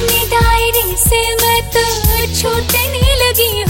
अपनी डायरी से मैं तो छूटने लगी हूँ।